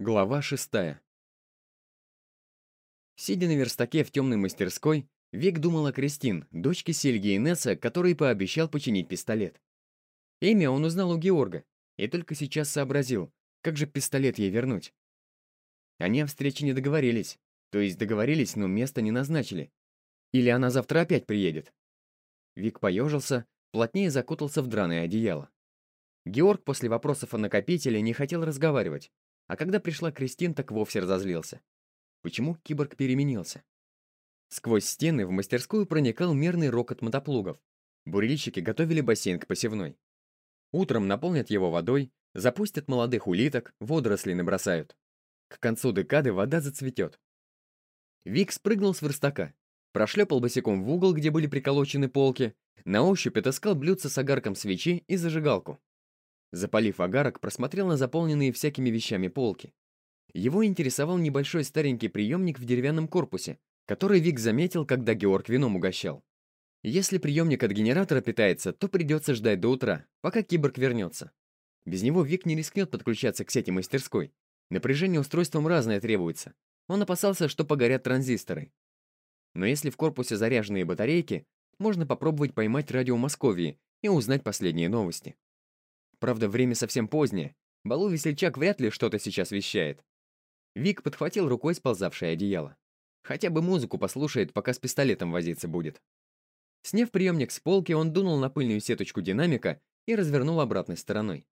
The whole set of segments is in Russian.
Глава шестая. Сидя на верстаке в темной мастерской, Вик думал о Кристин, дочке Сельги и Несса, который пообещал починить пистолет. Имя он узнал у Георга, и только сейчас сообразил, как же пистолет ей вернуть. Они о встрече не договорились, то есть договорились, но место не назначили. Или она завтра опять приедет. Вик поежился, плотнее закутался в драное одеяло. Георг после вопросов о накопителе не хотел разговаривать, а когда пришла Кристин, так вовсе разозлился. Почему киборг переменился? Сквозь стены в мастерскую проникал мерный рокот мотоплугов. Бурильщики готовили бассейн к посевной. Утром наполнят его водой, запустят молодых улиток, водоросли набросают. К концу декады вода зацветет. Вик спрыгнул с верстака, прошлепал босиком в угол, где были приколочены полки, на ощупь отыскал блюдце с огарком свечи и зажигалку. Запалив агарок, просмотрел на заполненные всякими вещами полки. Его интересовал небольшой старенький приемник в деревянном корпусе, который Вик заметил, когда Георг вином угощал. Если приемник от генератора питается, то придется ждать до утра, пока киборг вернется. Без него Вик не рискнет подключаться к сети мастерской. Напряжение устройством разное требуется. Он опасался, что погорят транзисторы. Но если в корпусе заряженные батарейки, можно попробовать поймать радио Московии и узнать последние новости. Правда, время совсем позднее. Балу-весельчак вряд ли что-то сейчас вещает. Вик подхватил рукой сползавшее одеяло. Хотя бы музыку послушает, пока с пистолетом возиться будет. Сняв приемник с полки, он дунул на пыльную сеточку динамика и развернул обратной стороной.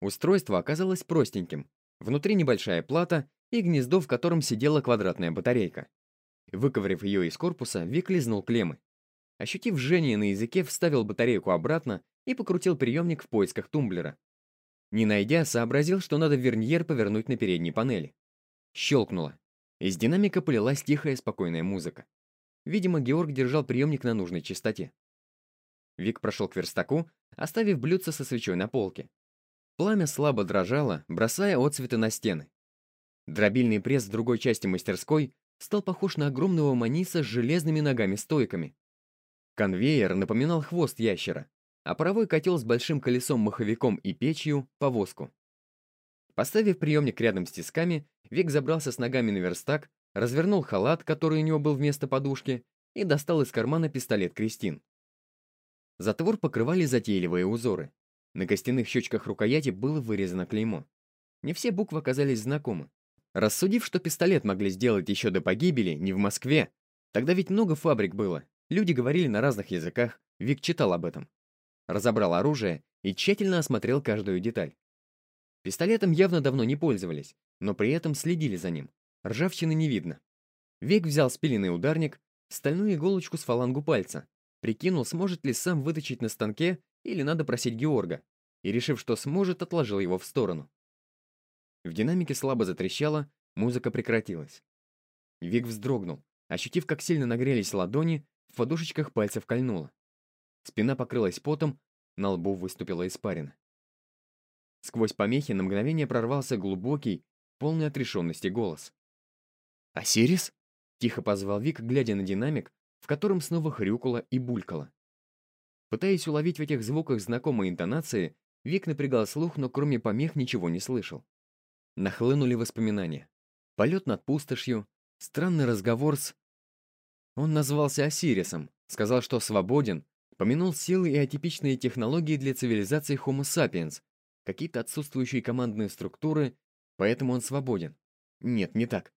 Устройство оказалось простеньким. Внутри небольшая плата и гнездо, в котором сидела квадратная батарейка. Выковырив ее из корпуса, Вик лизнул клеммы. Ощутив жжение на языке, вставил батарейку обратно и покрутил приемник в поисках тумблера. Не найдя, сообразил, что надо верньер повернуть на передней панели. Щелкнуло. Из динамика полилась тихая спокойная музыка. Видимо, Георг держал приемник на нужной частоте. Вик прошел к верстаку, оставив блюдце со свечой на полке. Пламя слабо дрожало, бросая отцветы на стены. Дробильный пресс в другой части мастерской стал похож на огромного маниса с железными ногами-стойками. Конвейер напоминал хвост ящера, а паровой котел с большим колесом-маховиком и печью — повозку. Поставив приемник рядом с тисками, Вик забрался с ногами на верстак, развернул халат, который у него был вместо подушки, и достал из кармана пистолет Кристин. Затвор покрывали затейливые узоры. На костяных щечках рукояти было вырезано клеймо. Не все буквы оказались знакомы. Рассудив, что пистолет могли сделать еще до погибели, не в Москве, тогда ведь много фабрик было, люди говорили на разных языках, Вик читал об этом разобрал оружие и тщательно осмотрел каждую деталь. Пистолетом явно давно не пользовались, но при этом следили за ним. Ржавчины не видно. Век взял спиленный ударник, стальную иголочку с фалангу пальца, прикинул, сможет ли сам выточить на станке или надо просить Георга, и, решив, что сможет, отложил его в сторону. В динамике слабо затрещало, музыка прекратилась. Вик вздрогнул, ощутив, как сильно нагрелись ладони, в подушечках пальцев кольнуло. Спина покрылась потом, на лбу выступила испарина. Сквозь помехи на мгновение прорвался глубокий, полный отрешенности голос. «Осирис?» — тихо позвал Вик, глядя на динамик, в котором снова хрюкало и булькало. Пытаясь уловить в этих звуках знакомые интонации, Вик напрягал слух, но кроме помех ничего не слышал. Нахлынули воспоминания. Полет над пустошью, странный разговор с... Он назвался Осирисом, сказал, что свободен, Помянул силы и атипичные технологии для цивилизации Homo sapiens, какие-то отсутствующие командные структуры, поэтому он свободен. Нет, не так.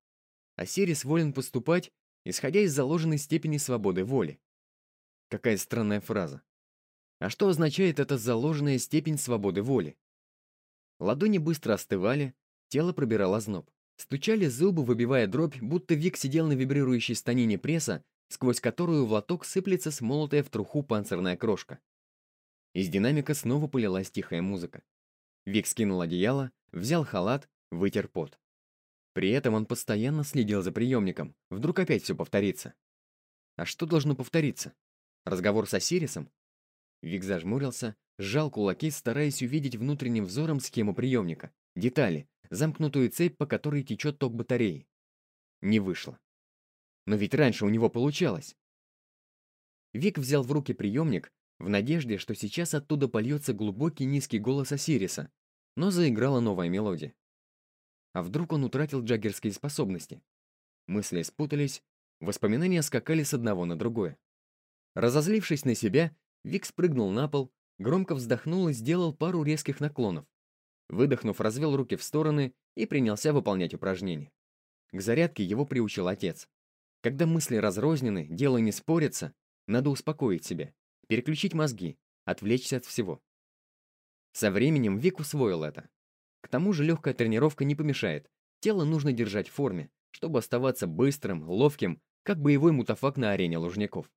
Осирис волен поступать, исходя из заложенной степени свободы воли. Какая странная фраза. А что означает эта заложенная степень свободы воли? Ладони быстро остывали, тело пробирало зноб. Стучали зубы, выбивая дробь, будто Вик сидел на вибрирующей станине пресса сквозь которую в лоток сыплется смолотая в труху панцирная крошка. Из динамика снова полилась тихая музыка. Вик скинул одеяло, взял халат, вытер пот. При этом он постоянно следил за приемником, вдруг опять все повторится. А что должно повториться? Разговор с Осирисом? Вик зажмурился, сжал кулаки, стараясь увидеть внутренним взором схему приемника, детали, замкнутую цепь, по которой течет ток батареи. Не вышло. Но ведь раньше у него получалось. Вик взял в руки приемник в надежде, что сейчас оттуда польется глубокий низкий голос Осириса, но заиграла новая мелодия. А вдруг он утратил джаггерские способности? Мысли спутались, воспоминания скакали с одного на другое. Разозлившись на себя, Вик спрыгнул на пол, громко вздохнул и сделал пару резких наклонов. Выдохнув, развел руки в стороны и принялся выполнять упражнения. К зарядке его приучил отец. Когда мысли разрознены, дело не спорится, надо успокоить себя, переключить мозги, отвлечься от всего. Со временем Вик усвоил это. К тому же легкая тренировка не помешает. Тело нужно держать в форме, чтобы оставаться быстрым, ловким, как боевой мутафак на арене лужников.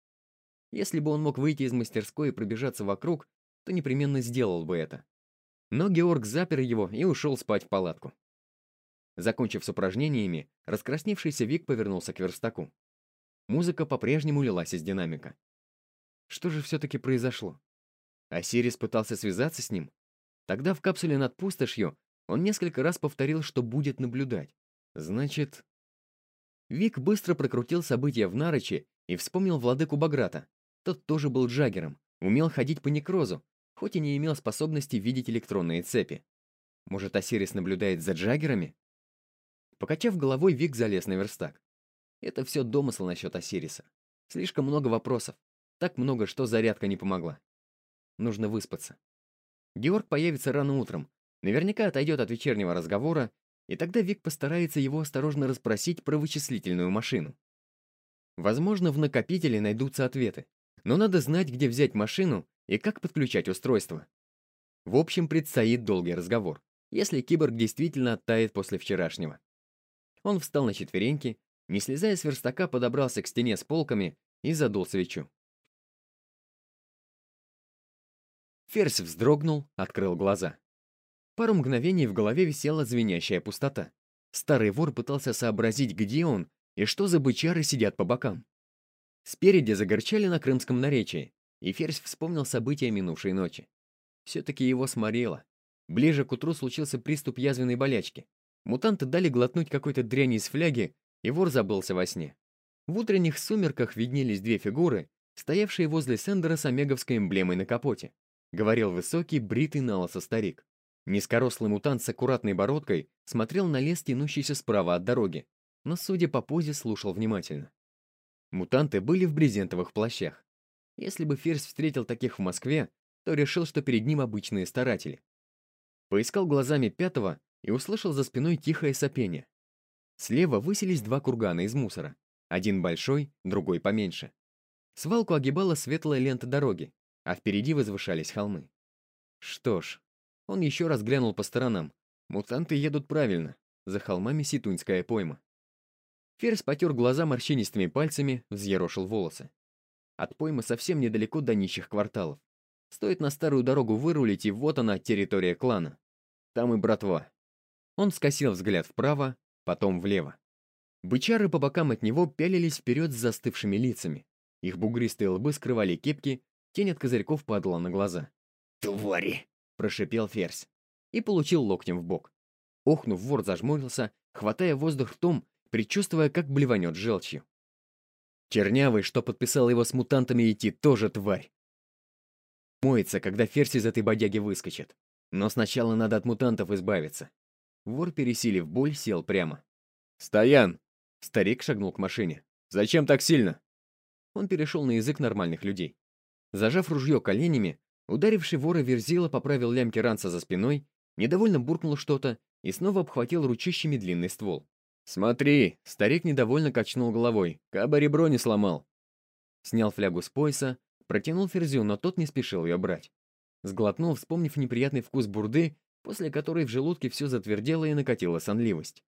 Если бы он мог выйти из мастерской и пробежаться вокруг, то непременно сделал бы это. Но Георг запер его и ушел спать в палатку. Закончив с упражнениями, раскрасневшийся Вик повернулся к верстаку. Музыка по-прежнему лилась из динамика. Что же все-таки произошло? Осирис пытался связаться с ним? Тогда в капсуле над пустошью он несколько раз повторил, что будет наблюдать. Значит... Вик быстро прокрутил события в Нарочи и вспомнил владыку Баграта. Тот тоже был джаггером, умел ходить по некрозу, хоть и не имел способности видеть электронные цепи. Может, Осирис наблюдает за джаггерами? Покачав головой, Вик залез на верстак. Это все домысл насчет Осириса. Слишком много вопросов. Так много, что зарядка не помогла. Нужно выспаться. Георг появится рано утром. Наверняка отойдет от вечернего разговора, и тогда Вик постарается его осторожно расспросить про вычислительную машину. Возможно, в накопителе найдутся ответы, но надо знать, где взять машину и как подключать устройство. В общем, предстоит долгий разговор, если киборг действительно оттает после вчерашнего. Он встал на четвереньки, не слезая с верстака, подобрался к стене с полками и задул свечу. Ферзь вздрогнул, открыл глаза. Пару мгновений в голове висела звенящая пустота. Старый вор пытался сообразить, где он и что за бычары сидят по бокам. Спереди загорчали на крымском наречии, и Ферзь вспомнил события минувшей ночи. Все-таки его сморило. Ближе к утру случился приступ язвенной болячки. Мутанты дали глотнуть какой-то дряни из фляги, и вор забылся во сне. В утренних сумерках виднелись две фигуры, стоявшие возле Сендера с омеговской эмблемой на капоте. — говорил высокий, бритый на старик. Низкорослый мутант с аккуратной бородкой смотрел на лес, тянущийся справа от дороги, но, судя по позе, слушал внимательно. Мутанты были в брезентовых плащах. Если бы Ферзь встретил таких в Москве, то решил, что перед ним обычные старатели. Поискал глазами пятого и услышал за спиной тихое сопение. Слева высились два кургана из мусора. Один большой, другой поменьше. Свалку огибала светлая лента дороги, а впереди возвышались холмы. Что ж, он еще раз глянул по сторонам. Мутанты едут правильно, за холмами Ситуньская пойма. Ферзь потер глаза морщинистыми пальцами, взъерошил волосы. От поймы совсем недалеко до нищих кварталов. Стоит на старую дорогу вырулить, и вот она, территория клана. Там и братва. Он скосил взгляд вправо, потом влево. Бычары по бокам от него пялились вперед с застывшими лицами. Их бугристые лбы скрывали кепки, Тень от козырьков падала на глаза. «Твари!» — прошипел Ферзь. И получил локтем в бок. Охнув, вор зажмурился, хватая воздух в том, предчувствуя, как блеванет желчью. Чернявый, что подписал его с мутантами идти, тоже тварь. Моется, когда Ферзь из этой бодяги выскочит. Но сначала надо от мутантов избавиться. Вор, пересилив боль, сел прямо. «Стоян!» Старик шагнул к машине. «Зачем так сильно?» Он перешел на язык нормальных людей. Зажав ружье коленями, ударивший вора Верзила поправил лямки ранца за спиной, недовольно буркнул что-то и снова обхватил ручищами длинный ствол. «Смотри!» — старик недовольно качнул головой. «Каба ребро не сломал!» Снял флягу с пояса, протянул Ферзю, но тот не спешил ее брать. Сглотнул, вспомнив неприятный вкус бурды, после которой в желудке все затвердело и накатила сонливость.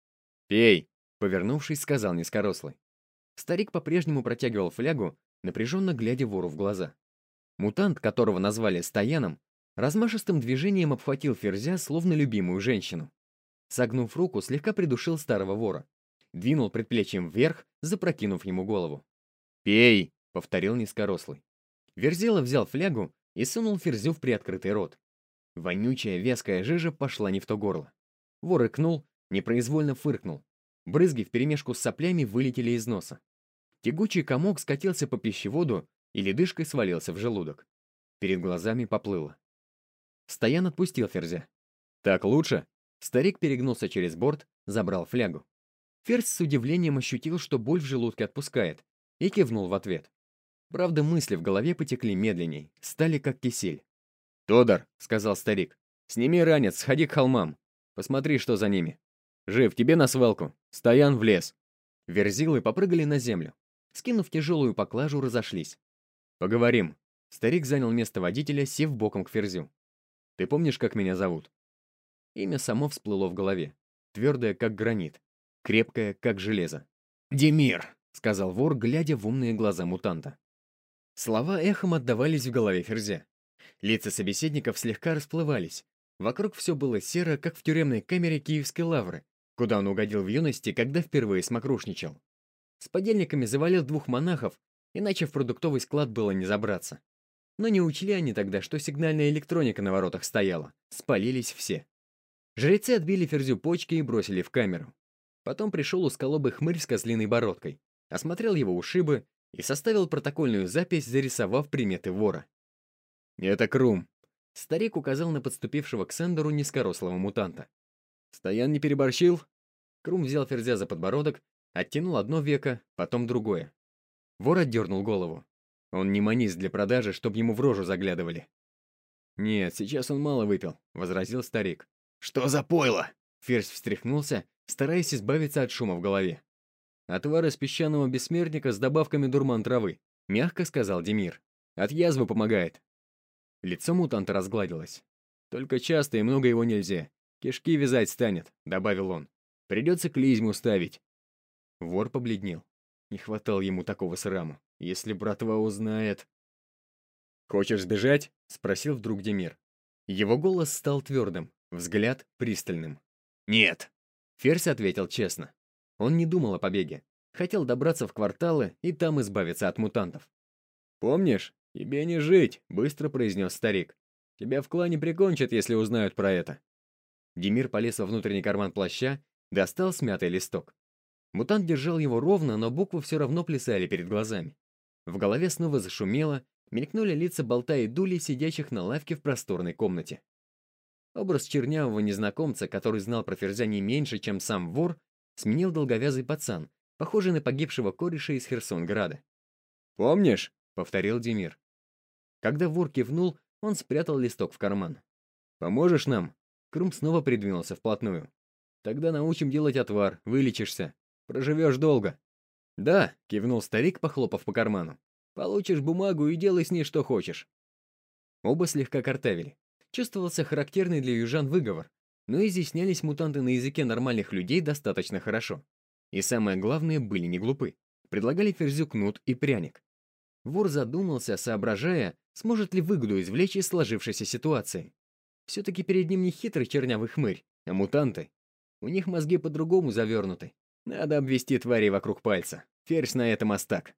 «Пей!» — повернувшись, сказал низкорослый. Старик по-прежнему протягивал флягу, напряженно глядя вору в глаза. Мутант, которого назвали Стояном, размашистым движением обхватил Ферзя, словно любимую женщину. Согнув руку, слегка придушил старого вора. Двинул предплечьем вверх, запрокинув ему голову. «Пей!» — повторил низкорослый. Верзила взял флягу и сунул Ферзю в приоткрытый рот. Вонючая вязкая жижа пошла не в то горло. Вор икнул, непроизвольно фыркнул. Брызги вперемешку с соплями вылетели из носа. Тягучий комок скатился по пищеводу и ледышкой свалился в желудок. Перед глазами поплыло. Стоян отпустил Ферзя. «Так лучше?» Старик перегнулся через борт, забрал флягу. Ферзь с удивлением ощутил, что боль в желудке отпускает, и кивнул в ответ. Правда, мысли в голове потекли медленней, стали как кисель. «Тодор», — сказал старик, — «сними ранец, сходи к холмам. Посмотри, что за ними. Жив, тебе на свалку. Стоян в лес». Верзилы попрыгали на землю. Скинув тяжелую поклажу, разошлись. «Поговорим». Старик занял место водителя, сев боком к Ферзю. «Ты помнишь, как меня зовут?» Имя само всплыло в голове. Твердое, как гранит. Крепкое, как железо. «Демир», — сказал вор, глядя в умные глаза мутанта. Слова эхом отдавались в голове Ферзя. Лица собеседников слегка расплывались. Вокруг все было серо, как в тюремной камере Киевской лавры, куда он угодил в юности, когда впервые смокрушничал. С подельниками завалил двух монахов, иначе в продуктовый склад было не забраться. Но не учли они тогда, что сигнальная электроника на воротах стояла. Спалились все. Жрецы отбили Ферзю почки и бросили в камеру. Потом пришел узколобый хмырь с козлиной бородкой, осмотрел его ушибы и составил протокольную запись, зарисовав приметы вора. «Это Крум», — старик указал на подступившего к Сендеру низкорослого мутанта. «Стоян не переборщил?» Крум взял Ферзя за подбородок, оттянул одно веко, потом другое. Вор отдернул голову. Он не манист для продажи, чтобы ему в рожу заглядывали. «Нет, сейчас он мало выпил», — возразил старик. «Что за пойло?» Ферзь встряхнулся, стараясь избавиться от шума в голове. «Отвар из песчаного бессмертника с добавками дурман травы», — мягко сказал Демир. «От язвы помогает». Лицо мутанта разгладилось. «Только часто и много его нельзя. Кишки вязать станет», — добавил он. «Придется клизму ставить». Вор побледнел. Не хватало ему такого сраму. Если братва узнает... «Хочешь сбежать?» — спросил вдруг Демир. Его голос стал твердым, взгляд пристальным. «Нет!» — Ферзь ответил честно. Он не думал о побеге. Хотел добраться в кварталы и там избавиться от мутантов. «Помнишь? Тебе не жить!» — быстро произнес старик. «Тебя в клане прикончат, если узнают про это». Демир полез во внутренний карман плаща, достал смятый листок. Мутант держал его ровно, но буквы все равно плясали перед глазами. В голове снова зашумело, мелькнули лица болта и дули, сидящих на лавке в просторной комнате. Образ чернявого незнакомца, который знал про Ферзя не меньше, чем сам вор, сменил долговязый пацан, похожий на погибшего кореша из Херсонграда. «Помнишь?» — повторил Демир. Когда вор кивнул, он спрятал листок в карман. «Поможешь нам?» Крум снова придвинулся вплотную. «Тогда научим делать отвар, вылечишься. Проживешь долго». «Да», — кивнул старик, похлопав по карману. «Получишь бумагу и делай с ней что хочешь». Оба слегка картавили. Чувствовался характерный для южан выговор, но изъяснялись мутанты на языке нормальных людей достаточно хорошо. И самое главное, были не глупы. Предлагали Ферзю кнут и пряник. Вор задумался, соображая, сможет ли выгоду извлечь из сложившейся ситуации. Все-таки перед ним не хитрый чернявый хмырь, а мутанты. У них мозги по-другому завернуты. Надо обвести твари вокруг пальца. Ферзь на это мастак.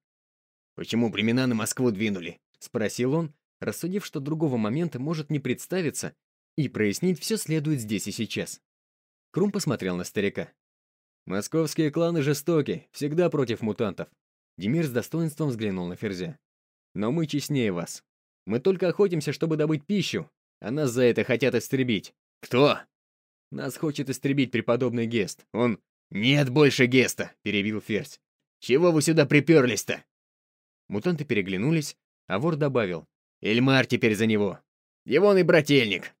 «Почему племена на Москву двинули?» — спросил он, рассудив, что другого момента может не представиться, и прояснить все следует здесь и сейчас. Крум посмотрел на старика. «Московские кланы жестоки, всегда против мутантов». Демир с достоинством взглянул на Ферзя. «Но мы честнее вас. Мы только охотимся, чтобы добыть пищу, а нас за это хотят истребить». «Кто?» «Нас хочет истребить преподобный Гест. Он...» «Нет больше Геста», — перебил Ферзь. «Чего вы сюда приперлись-то?» Мутанты переглянулись, а вор добавил. «Эльмар теперь за него. Его и брательник».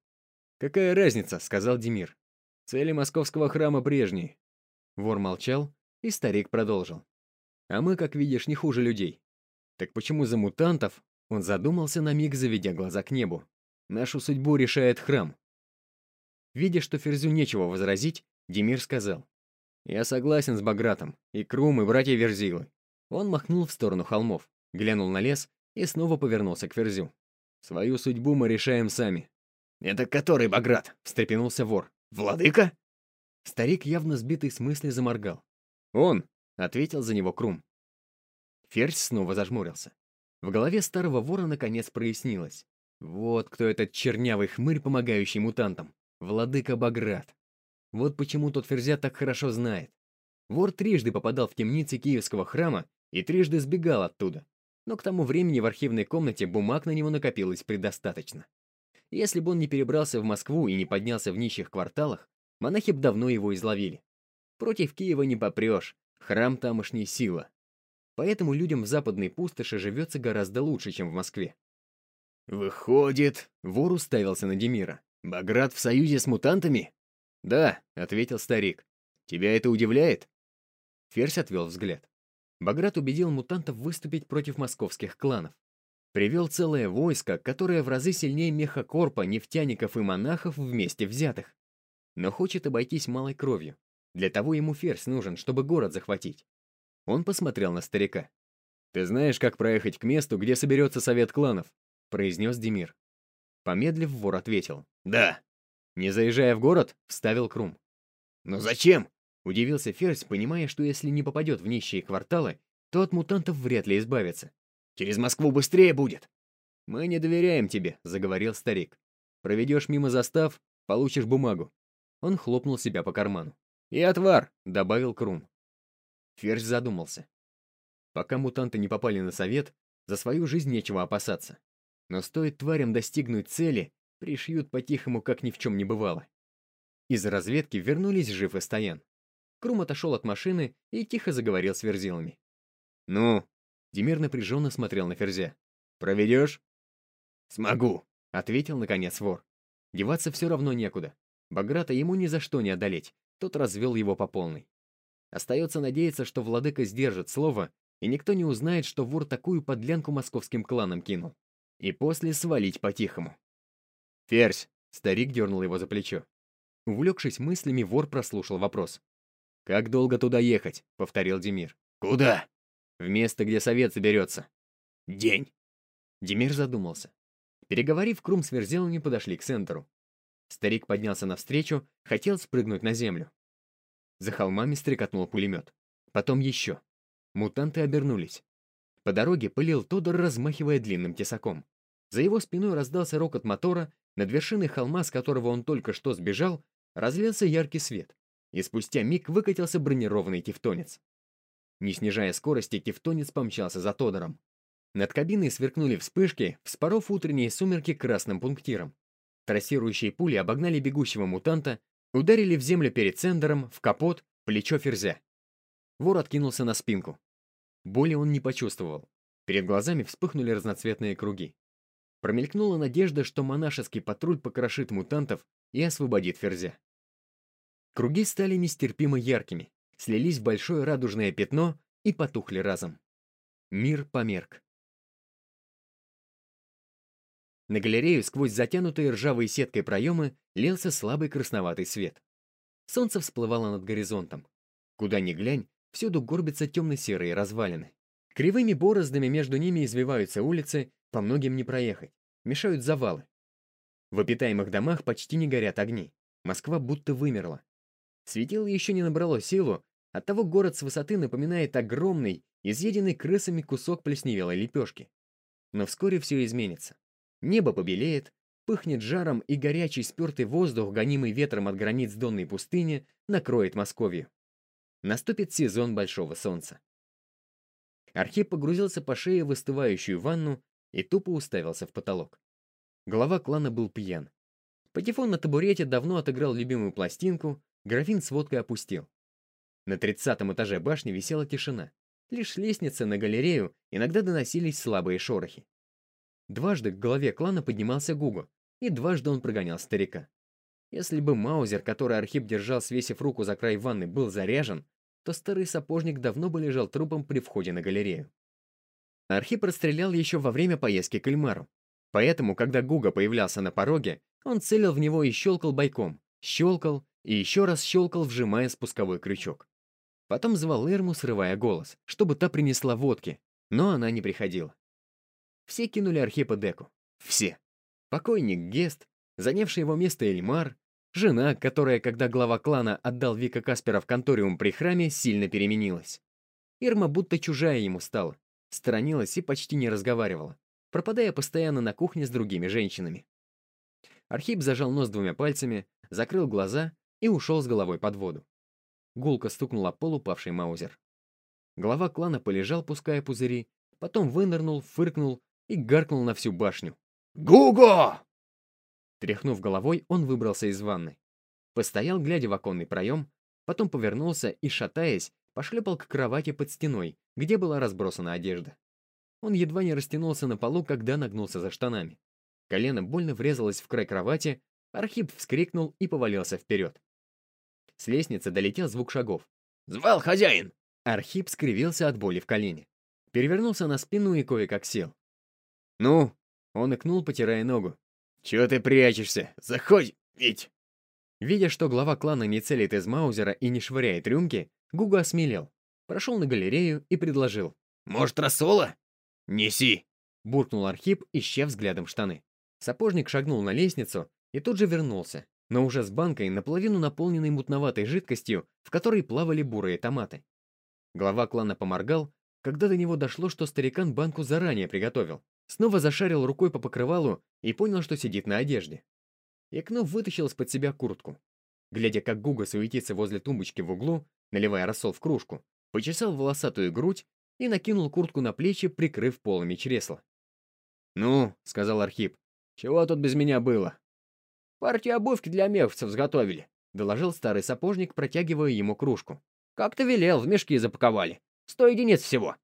«Какая разница?» — сказал Демир. «Цели московского храма прежние». Вор молчал, и старик продолжил. «А мы, как видишь, не хуже людей. Так почему за мутантов?» Он задумался на миг, заведя глаза к небу. «Нашу судьбу решает храм». Видя, что Ферзю нечего возразить, Демир сказал. «Я согласен с Багратом, и Крум, и братья Верзилы». Он махнул в сторону холмов, глянул на лес и снова повернулся к Ферзю. «Свою судьбу мы решаем сами». «Это который Баграт?» — встрепенулся вор. «Владыка?» Старик, явно сбитый с мысли, заморгал. «Он!» — ответил за него Крум. Ферзь снова зажмурился. В голове старого вора наконец прояснилось. Вот кто этот чернявый хмырь, помогающий мутантам. Владыка Баграт. Вот почему тот Ферзя так хорошо знает. Вор трижды попадал в темницы Киевского храма и трижды сбегал оттуда. Но к тому времени в архивной комнате бумаг на него накопилось предостаточно. Если бы он не перебрался в Москву и не поднялся в нищих кварталах, монахи б давно его изловили. Против Киева не попрешь, храм тамошней сила. Поэтому людям в западной пустоши живется гораздо лучше, чем в Москве. «Выходит...» — вор уставился на Демира. «Баграт в союзе с мутантами?» «Да», — ответил старик. «Тебя это удивляет?» Ферзь отвел взгляд. Баграт убедил мутантов выступить против московских кланов. Привел целое войско, которое в разы сильнее мехакорпа, нефтяников и монахов вместе взятых. Но хочет обойтись малой кровью. Для того ему ферзь нужен, чтобы город захватить. Он посмотрел на старика. «Ты знаешь, как проехать к месту, где соберется совет кланов?» произнес Демир. Помедлив, вор ответил. «Да». «Не заезжая в город?» — вставил Крум. «Но зачем?» — удивился Ферзь, понимая, что если не попадет в нищие кварталы, то от мутантов вряд ли избавится. «Через Москву быстрее будет!» «Мы не доверяем тебе», — заговорил старик. «Проведешь мимо застав, получишь бумагу». Он хлопнул себя по карману. «И отвар», — добавил Крум. Ферзь задумался. Пока мутанты не попали на совет, за свою жизнь нечего опасаться. Но стоит тварям достигнуть цели, пришьют по-тихому, как ни в чем не бывало. Из разведки вернулись жив и стоян. Крум отошел от машины и тихо заговорил с верзилами. «Ну?» Демир напряженно смотрел на Ферзя. «Проведешь?» «Смогу», — ответил наконец вор. Деваться все равно некуда. Баграта ему ни за что не одолеть, тот развел его по полной. Остается надеяться, что владыка сдержит слово, и никто не узнает, что вор такую подлянку московским кланам кинул. И после свалить по-тихому. «Ферзь!» — старик дернул его за плечо. Увлекшись мыслями, вор прослушал вопрос. «Как долго туда ехать?» — повторил Демир. «Куда?» «В место, где совет соберется». «День». Демир задумался. Переговорив, Крум с Верзелами подошли к центру. Старик поднялся навстречу, хотел спрыгнуть на землю. За холмами стрекотнул пулемет. Потом еще. Мутанты обернулись. По дороге пылил Тодор, размахивая длинным тесаком. За его спиной раздался рокот мотора, над вершиной холма, с которого он только что сбежал, разлился яркий свет, и спустя миг выкатился бронированный тевтонец. Не снижая скорости, тевтонец помчался за Тодором. Над кабиной сверкнули вспышки, вспоров утренние сумерки красным пунктиром. Трассирующие пули обогнали бегущего мутанта, ударили в землю перед цендером, в капот, плечо ферзя. Вор откинулся на спинку. Боли он не почувствовал. Перед глазами вспыхнули разноцветные круги. Промелькнула надежда, что монашеский патруль покрошит мутантов и освободит ферзя. Круги стали нестерпимо яркими, слились в большое радужное пятно и потухли разом. Мир померк. На галерею сквозь затянутые ржавой сеткой проемы лился слабый красноватый свет. Солнце всплывало над горизонтом. Куда ни глянь, всюду горбятся темно-серые развалины. Кривыми бороздами между ними извиваются улицы, по многим не проехать. Мешают завалы. В обитаемых домах почти не горят огни. Москва будто вымерла. Светило еще не набрало силу, оттого город с высоты напоминает огромный, изъеденный крысами кусок плесневелой лепешки. Но вскоре все изменится. Небо побелеет, пыхнет жаром, и горячий спертый воздух, гонимый ветром от границ Донной пустыни, накроет Московью. Наступит сезон большого солнца. Архип погрузился по шее в остывающую ванну и тупо уставился в потолок. Глава клана был пьян. Патефон на табурете давно отыграл любимую пластинку, графин с водкой опустил. На тридцатом этаже башни висела тишина. Лишь с лестницы на галерею иногда доносились слабые шорохи. Дважды к голове клана поднимался Гуго, и дважды он прогонял старика. Если бы Маузер, который Архип держал, свесив руку за край ванны, был заряжен, то старый сапожник давно бы лежал трупом при входе на галерею. Архип расстрелял еще во время поездки к Эльмару. Поэтому, когда Гуга появлялся на пороге, он целил в него и щелкал бойком, щелкал и еще раз щелкал, вжимая спусковой крючок. Потом звал Эрму, срывая голос, чтобы та принесла водки, но она не приходила. Все кинули Архипа Деку. Все. Покойник Гест, занявший его место Эльмар, жена, которая, когда глава клана отдал Вика Каспера в конториум при храме, сильно переменилась. Ирма будто чужая ему стала, сторонилась и почти не разговаривала, пропадая постоянно на кухне с другими женщинами. Архип зажал нос двумя пальцами, закрыл глаза и ушел с головой под воду. Гулко стукнула пол упавший маузер. Глава клана полежал, пуская пузыри, потом вынырнул, фыркнул и гаркнул на всю башню. «Гуго!» Тряхнув головой, он выбрался из ванны. Постоял, глядя в оконный проем, потом повернулся и, шатаясь, пошлепал к кровати под стеной, где была разбросана одежда. Он едва не растянулся на полу, когда нагнулся за штанами. Колено больно врезалось в край кровати, Архип вскрикнул и повалился вперед. С лестницы долетел звук шагов. «Звал хозяин!» Архип скривился от боли в колене. Перевернулся на спину и кое-как сел. «Ну?» — он икнул, потирая ногу. «Чего ты прячешься? Заходь, ведь!» Видя, что глава клана не целит из Маузера и не швыряет рюмки, Гуга осмелел. Прошел на галерею и предложил. «Может, рассола?» «Неси!» — буркнул Архип, ища взглядом штаны. Сапожник шагнул на лестницу и тут же вернулся, но уже с банкой, наполовину наполненной мутноватой жидкостью, в которой плавали бурые томаты. Глава клана поморгал, когда до него дошло, что старикан банку заранее приготовил. Снова зашарил рукой по покрывалу и понял, что сидит на одежде. Икнув вытащил из-под себя куртку. Глядя, как Гуга суетится возле тумбочки в углу, наливая рассол в кружку, почесал волосатую грудь и накинул куртку на плечи, прикрыв полами чресла. «Ну», — сказал Архип, — «чего тут без меня было?» «Партию обувки для мефовцев сготовили», — доложил старый сапожник, протягивая ему кружку. «Как ты велел, в мешки запаковали. Сто единиц всего».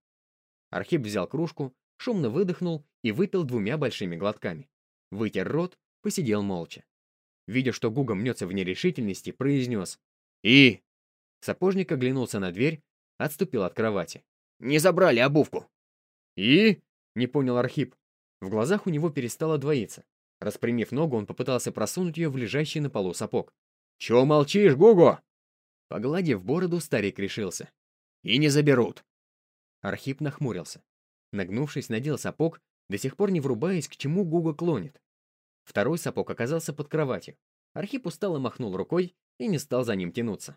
Архип взял кружку, шумно выдохнул и выпил двумя большими глотками. Вытер рот, посидел молча. Видя, что Гуга мнется в нерешительности, произнес «И?» Сапожник оглянулся на дверь, отступил от кровати. «Не забрали обувку». «И?» — не понял Архип. В глазах у него перестало двоиться. Распрямив ногу, он попытался просунуть ее в лежащий на полу сапог. «Чего молчишь, Гуго?» Погладив бороду, старик решился. «И не заберут». Архип нахмурился. Нагнувшись, надел сапог, до сих пор не врубаясь, к чему Гуго клонит. Второй сапог оказался под кроватью. Архип устало махнул рукой и не стал за ним тянуться.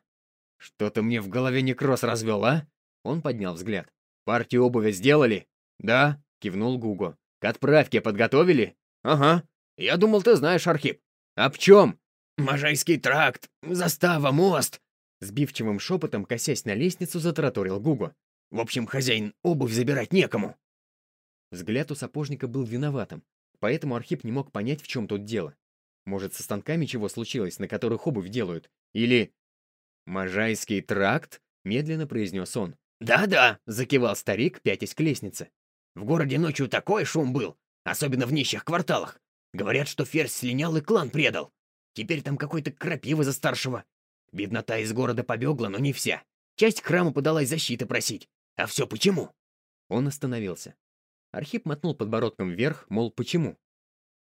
«Что-то мне в голове некроз развел, а?» Он поднял взгляд. «Партию обуви сделали?» «Да», — кивнул Гуго. «К отправке подготовили?» «Ага. Я думал, ты знаешь, Архип. А в чем? Можайский тракт, застава, мост. Сбивчивым шепотом, косясь на лестницу, затараторил Гуго. В общем, хозяин, обувь забирать некому. Взгляд у сапожника был виноватым, поэтому Архип не мог понять, в чем тут дело. Может, со станками чего случилось, на которых обувь делают? Или... «Можайский тракт?» — медленно произнес он. «Да-да», — закивал старик, пятясь к лестнице. «В городе ночью такой шум был, особенно в нищих кварталах. Говорят, что Ферзь слинял и клан предал. Теперь там какой-то крапива за старшего. Беднота из города побегла, но не вся. Часть храма подалась защиты просить. А все почему? Он остановился. Архип мотнул подбородком вверх, мол, почему?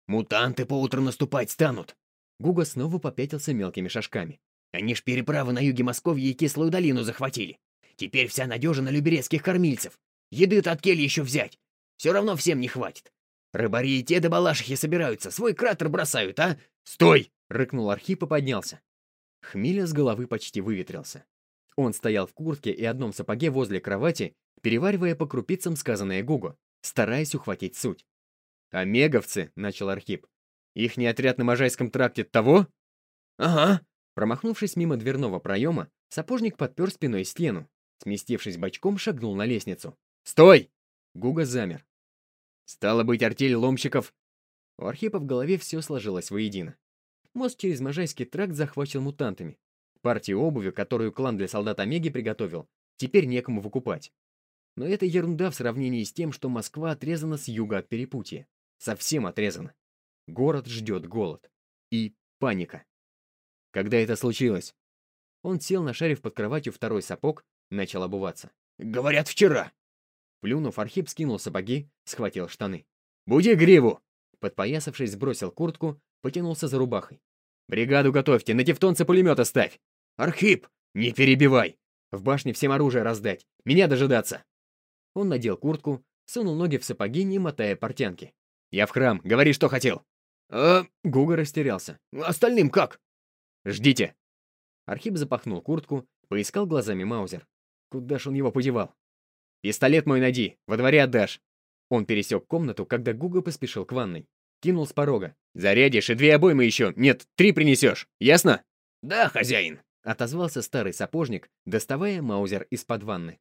Мутанты поутру наступать станут. Гуга снова попятился мелкими шажками. Они ж переправы на юге Московья и Кислую долину захватили. Теперь вся надежа на люберецких кормильцев. Еды-то от кельи еще взять. Все равно всем не хватит. Рыбари и те до балашихи собираются, свой кратер бросают, а? Стой! Рыкнул Архип и поднялся. Хмеля с головы почти выветрился. Он стоял в куртке и одном сапоге возле кровати, переваривая по крупицам сказанное Гугу, стараясь ухватить суть. «Омеговцы», — начал Архип. «Ихний отряд на Можайском тракте того?» «Ага». Промахнувшись мимо дверного проема, сапожник подпер спиной стену. Сместившись бочком, шагнул на лестницу. «Стой!» Гуга замер. Стало быть, артель ломщиков. У Архипа в голове все сложилось воедино. Мост через Можайский тракт захвачен мутантами. Партию обуви, которую клан для солдат Омеги приготовил, теперь некому выкупать. Но это ерунда в сравнении с тем, что Москва отрезана с юга от перепутья. Совсем отрезана. Город ждет голод. И паника. Когда это случилось? Он сел, нашарив под кроватью второй сапог, начал обуваться. «Говорят, вчера!» Плюнув, Архип скинул сапоги, схватил штаны. «Буди гриву!» Подпоясавшись, сбросил куртку, потянулся за рубахой. «Бригаду готовьте, на тевтонце пулемета ставь!» «Архип, не перебивай!» «В башне всем оружие раздать! Меня дожидаться!» Он надел куртку, сунул ноги в сапоги, не мотая портянки. «Я в храм, говори, что хотел!» «А...» Гуга растерялся. «Остальным как?» «Ждите!» Архип запахнул куртку, поискал глазами Маузер. Куда ж он его подевал? «Пистолет мой найди, во дворе отдашь». Он пересек комнату, когда Гуга поспешил к ванной. Кинул с порога. «Зарядишь и две обоймы еще. Нет, три принесешь. Ясно?» «Да, хозяин», — отозвался старый сапожник, доставая маузер из-под ванны.